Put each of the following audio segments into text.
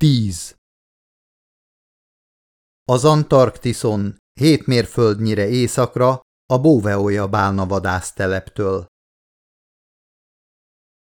10. Az Antarktiszon hét mérföldnyire északra a Bóveolja bálna vadászteleptől.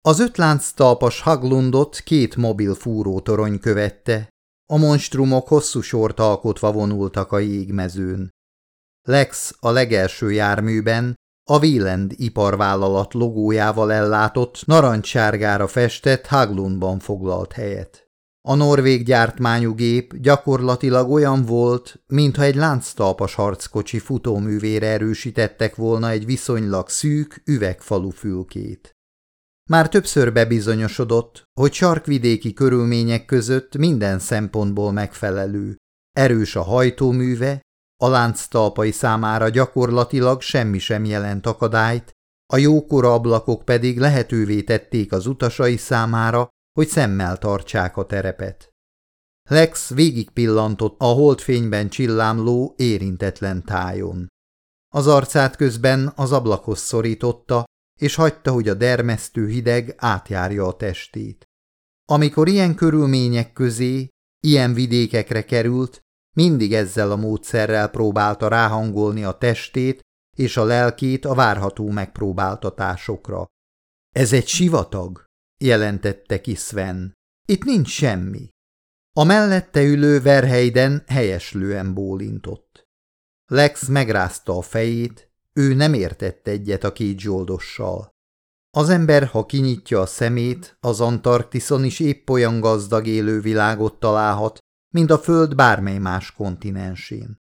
Az ötlánc Haglundot két mobil fúrótorony követte, a monstrumok hosszú sort alkotva vonultak a jégmezőn. Lex a legelső járműben, a Wieland iparvállalat logójával ellátott, narancssárgára festett Haglundban foglalt helyet. A norvég gyártmányú gép gyakorlatilag olyan volt, mintha egy lánctalpas harckocsi futóművére erősítettek volna egy viszonylag szűk üvegfalu fülkét. Már többször bebizonyosodott, hogy sarkvidéki körülmények között minden szempontból megfelelő. Erős a hajtóműve, a lánctalpai számára gyakorlatilag semmi sem jelent akadályt, a jókora ablakok pedig lehetővé tették az utasai számára, hogy szemmel tartsák a terepet. Lex végig pillantott a holdfényben csillámló, érintetlen tájon. Az arcát közben az ablakhoz szorította, és hagyta, hogy a dermesztő hideg átjárja a testét. Amikor ilyen körülmények közé, ilyen vidékekre került, mindig ezzel a módszerrel próbálta ráhangolni a testét és a lelkét a várható megpróbáltatásokra. Ez egy sivatag, jelentette ki Sven. Itt nincs semmi. A mellette ülő Verheiden helyeslően bólintott. Lex megrázta a fejét, ő nem értett egyet a két zsoldossal. Az ember, ha kinyitja a szemét, az Antarktiszon is épp olyan gazdag élő világot találhat, mint a Föld bármely más kontinensén.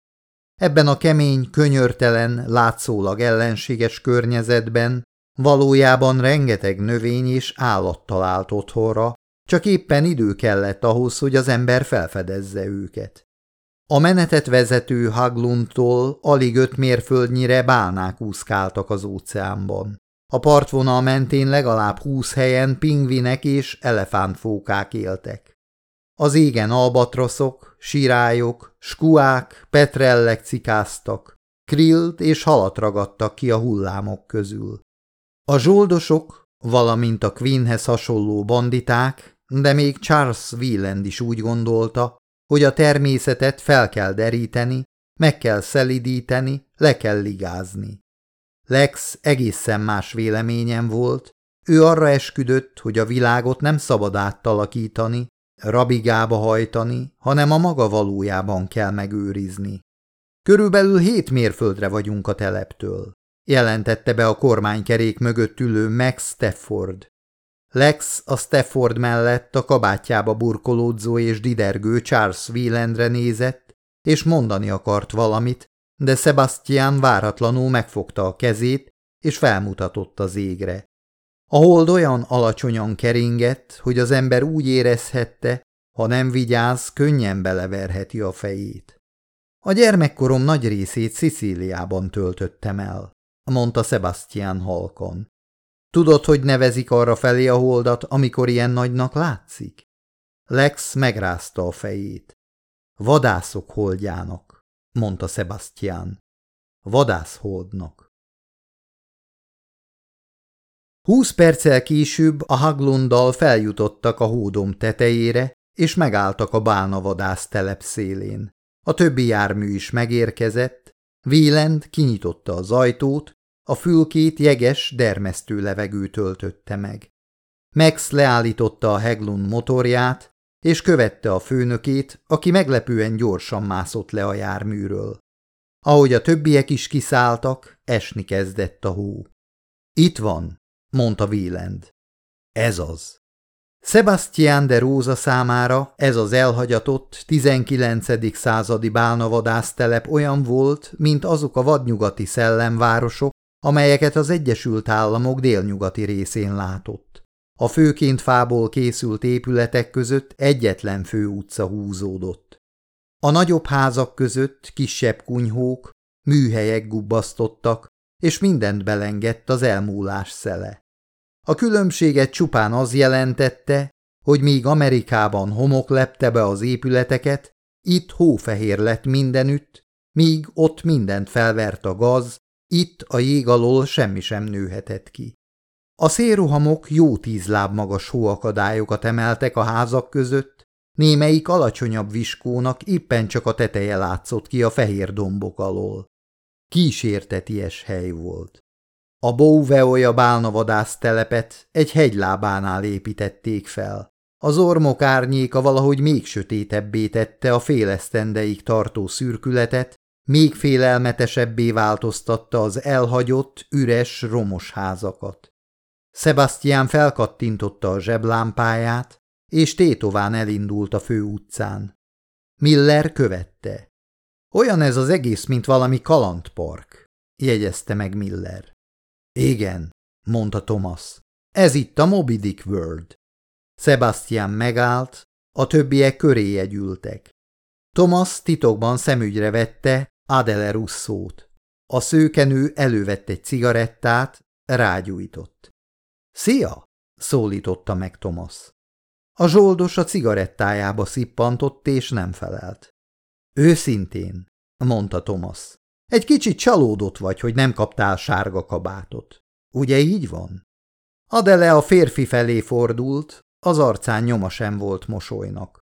Ebben a kemény, könyörtelen, látszólag ellenséges környezetben Valójában rengeteg növény és állat talált otthonra, csak éppen idő kellett ahhoz, hogy az ember felfedezze őket. A menetet vezető Haglundtól alig öt mérföldnyire bálnák úszkáltak az óceánban. A partvonal mentén legalább húsz helyen pingvinek és elefántfókák éltek. Az égen albatroszok, sirályok, skuák, petrellek cikáztak, krillt és halat ragadtak ki a hullámok közül. A zsoldosok, valamint a Queenhez hasonló banditák, de még Charles Wieland is úgy gondolta, hogy a természetet fel kell deríteni, meg kell szelidíteni, le kell ligázni. Lex egészen más véleményem volt, ő arra esküdött, hogy a világot nem szabad áttalakítani, rabigába hajtani, hanem a maga valójában kell megőrizni. Körülbelül hét mérföldre vagyunk a teleptől jelentette be a kormánykerék mögött ülő Max Stafford. Lex a Stafford mellett a kabátjába burkolódzó és didergő Charles Wielandre nézett, és mondani akart valamit, de Sebastian váratlanul megfogta a kezét, és felmutatott az égre. A hold olyan alacsonyan keringett, hogy az ember úgy érezhette, ha nem vigyáz, könnyen beleverheti a fejét. A gyermekkorom nagy részét Szicíliában töltöttem el mondta Sebastian halkon. Tudod, hogy nevezik arra felé a holdat, amikor ilyen nagynak látszik? Lex megrázta a fejét. Vadászok holdjának, mondta Sebastian. Vadászholdnak. Húsz perccel később a Haglunddal feljutottak a hódom tetejére, és megálltak a bálna vadász telep szélén. A többi jármű is megérkezett, Wieland kinyitotta az ajtót, a fülkét jeges, dermesztő levegő töltötte meg. Max leállította a Heglund motorját, és követte a főnökét, aki meglepően gyorsan mászott le a járműről. Ahogy a többiek is kiszálltak, esni kezdett a hó. Itt van, mondta Wieland. Ez az. Sebastian de Róza számára ez az elhagyatott 19. századi bálnavadásztelep olyan volt, mint azok a vadnyugati szellemvárosok, amelyeket az Egyesült Államok délnyugati részén látott. A főként fából készült épületek között egyetlen fő utca húzódott. A nagyobb házak között kisebb kunyhók, műhelyek gubbasztottak, és mindent belengett az elmúlás szele. A különbséget csupán az jelentette, hogy míg Amerikában homok lepte be az épületeket, itt hófehér lett mindenütt, míg ott mindent felvert a gaz, itt a jég alól semmi sem nőhetett ki. A szélrohamok jó tíz láb magas hóakadályokat emeltek a házak között, Némelyik alacsonyabb viskónak éppen csak a teteje látszott ki a fehér dombok alól. Kísérteties hely volt. A Bouveoja bálnavadász telepet egy hegylábánál építették fel. Az ormok árnyéka valahogy még sötétebbé tette a félesztendeig tartó szürkületet, még félelmetesebbé változtatta az elhagyott, üres, romos házakat. Sebastian felkattintotta a zseblámpáját, és tétován elindult a fő utcán. Miller követte. Olyan ez az egész, mint valami kalandpark, jegyezte meg Miller. Igen, mondta Thomas. Ez itt a Moby Dick World. Sebastian megállt, a többiek köré gyűltek. Thomas titokban szemügyre vette Adele Russzót. A szőkenő elővett egy cigarettát, rágyújtott. – Szia! – szólította meg Thomas. A zsoldos a cigarettájába szippantott, és nem felelt. – Őszintén – mondta Thomas. – Egy kicsit csalódott vagy, hogy nem kaptál sárga kabátot. Ugye így van? Adele a férfi felé fordult, az arcán nyoma sem volt mosolynak.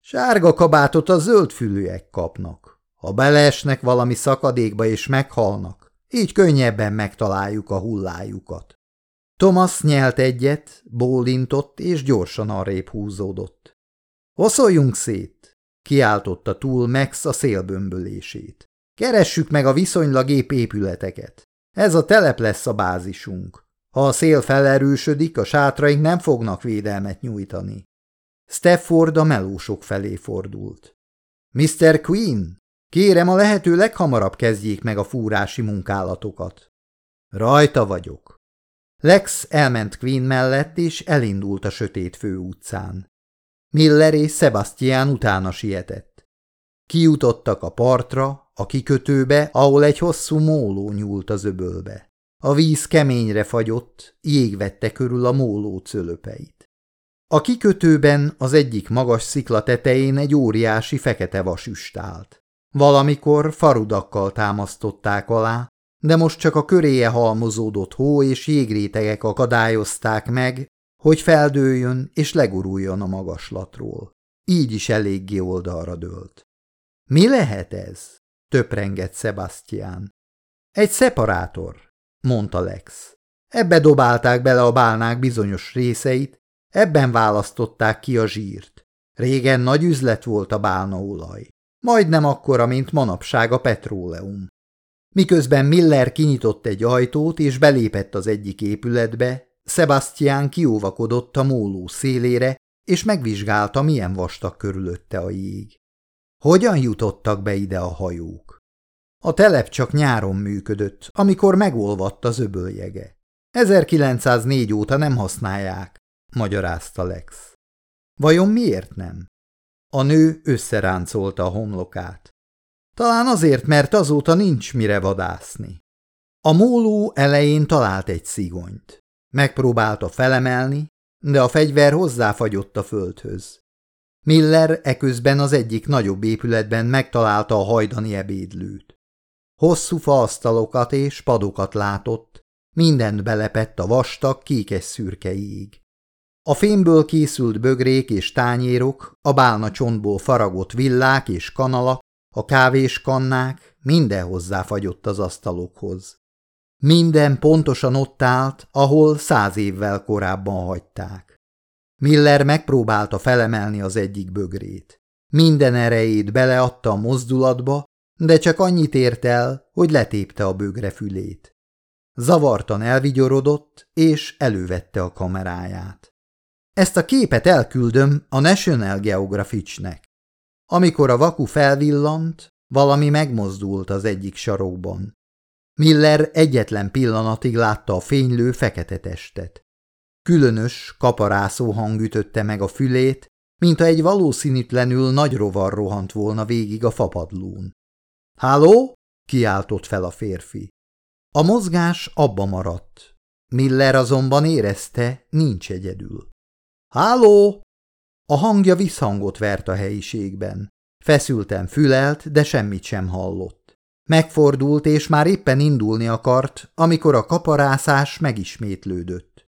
Sárga kabátot a zöldfülűek kapnak. Ha beleesnek valami szakadékba és meghalnak, így könnyebben megtaláljuk a hullájukat. Thomas nyelt egyet, bólintott és gyorsan arrébb húzódott. Oszoljunk szét! kiáltotta túl Max a szélbömbölését. Keressük meg a viszonylag ép épületeket. Ez a telep lesz a bázisunk. Ha a szél felerősödik, a sátraink nem fognak védelmet nyújtani. Stafford a melósok felé fordult. Mr. Queen, kérem a lehető leghamarabb kezdjék meg a fúrási munkálatokat. Rajta vagyok. Lex elment Queen mellett, és elindult a sötét főutcán. Miller és Sebastian utána sietett. Kijutottak a partra, a kikötőbe, ahol egy hosszú móló nyúlt az öbölbe. A víz keményre fagyott, jég vette körül a móló cölöpeit. A kikötőben az egyik magas szikla tetején egy óriási fekete vasüst állt. Valamikor farudakkal támasztották alá, de most csak a köréje halmozódott hó és jégrétegek akadályozták meg, hogy feldőljön és leguruljon a magaslatról. Így is eléggé oldalra dőlt. Mi lehet ez? töprengett Sebastian. Egy szeparátor, mondta Lex. Ebbe dobálták bele a bálnák bizonyos részeit, ebben választották ki a zsírt. Régen nagy üzlet volt a bálnaolaj. Majdnem akkora, mint manapság a petróleum. Miközben Miller kinyitott egy ajtót és belépett az egyik épületbe, Sebastian kióvakodott a móló szélére, és megvizsgálta, milyen vastag körülötte a jég. Hogyan jutottak be ide a hajók? A telep csak nyáron működött, amikor megolvadt az öböljege. 1904 óta nem használják, magyarázta Lex. Vajon miért nem? A nő összeráncolta a homlokát. Talán azért, mert azóta nincs mire vadászni. A móló elején talált egy szigonyt. Megpróbálta felemelni, de a fegyver hozzáfagyott a földhöz. Miller eközben az egyik nagyobb épületben megtalálta a hajdani ebédlőt. Hosszú faasztalokat és padokat látott, mindent belepett a vastag, kékes szürke ég. A fémből készült bögrék és tányérok, a bálna csontból faragott villák és kanalak, a kávéskannák, minden hozzáfagyott az asztalokhoz. Minden pontosan ott állt, ahol száz évvel korábban hagyták. Miller megpróbálta felemelni az egyik bögrét. Minden erejét beleadta a mozdulatba, de csak annyit ért el, hogy letépte a bögre fülét. Zavartan elvigyorodott, és elővette a kameráját. Ezt a képet elküldöm a National Geographic-nek. Amikor a vaku felvillant, valami megmozdult az egyik sarokban. Miller egyetlen pillanatig látta a fénylő fekete testet. Különös, kaparászó hang ütötte meg a fülét, mintha egy valószínűtlenül nagy rovar rohant volna végig a fapadlón. – Háló? – kiáltott fel a férfi. A mozgás abba maradt. Miller azonban érezte, nincs egyedül. – Háló? A hangja visszhangot vert a helyiségben. Feszülten fülelt, de semmit sem hallott. Megfordult, és már éppen indulni akart, amikor a kaparászás megismétlődött.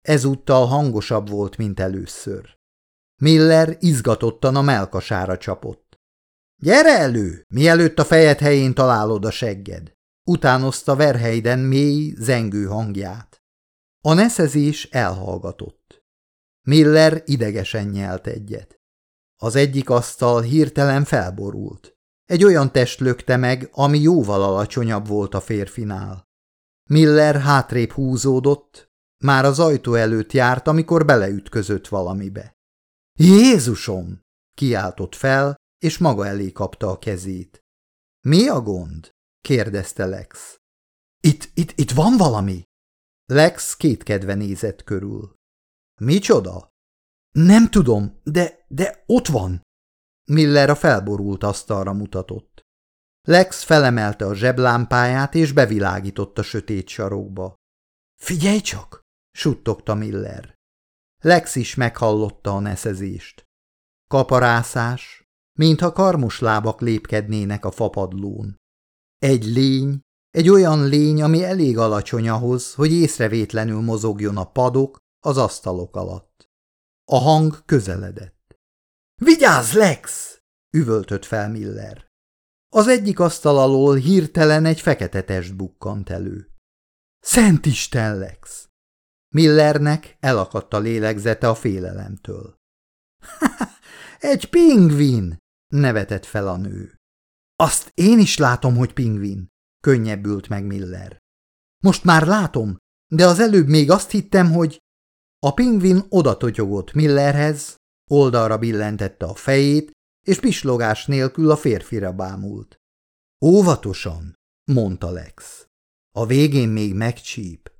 Ezúttal hangosabb volt, mint először. Miller izgatottan a melkasára csapott. – Gyere elő, mielőtt a fejed helyén találod a segged! Utánozta Verheiden mély, zengő hangját. A neszezés elhallgatott. Miller idegesen nyelt egyet. Az egyik asztal hirtelen felborult. Egy olyan test lökte meg, ami jóval alacsonyabb volt a férfinál. Miller hátrébb húzódott, már az ajtó előtt járt, amikor beleütközött valamibe. – Jézusom! – kiáltott fel, és maga elé kapta a kezét. – Mi a gond? – kérdezte Lex. – Itt, itt, itt van valami! Lex kétkedve nézett körül. – Micsoda? – Nem tudom, de, de ott van! Miller a felborult asztalra mutatott. Lex felemelte a zseblámpáját és bevilágított a sötét sarokba. – Figyelj csak! – suttogta Miller. Lex is meghallotta a neszezést. Kaparászás, mintha karmos lábak lépkednének a fapadlón. Egy lény, egy olyan lény, ami elég alacsony ahhoz, hogy észrevétlenül mozogjon a padok az asztalok alatt. A hang közeledett. – Vigyázz, Lex! – üvöltött fel Miller. Az egyik asztal alól hirtelen egy fekete test bukkant elő. – Szent Isten, Lex! Millernek elakadt a lélegzete a félelemtől. – Egy pingvin! – nevetett fel a nő. – Azt én is látom, hogy pingvin! – könnyebbült meg Miller. – Most már látom, de az előbb még azt hittem, hogy… A pingvin odatotyogott Millerhez, oldalra billentette a fejét, és pislogás nélkül a férfira bámult. – Óvatosan! – mondta Lex. – A végén még megcsíp.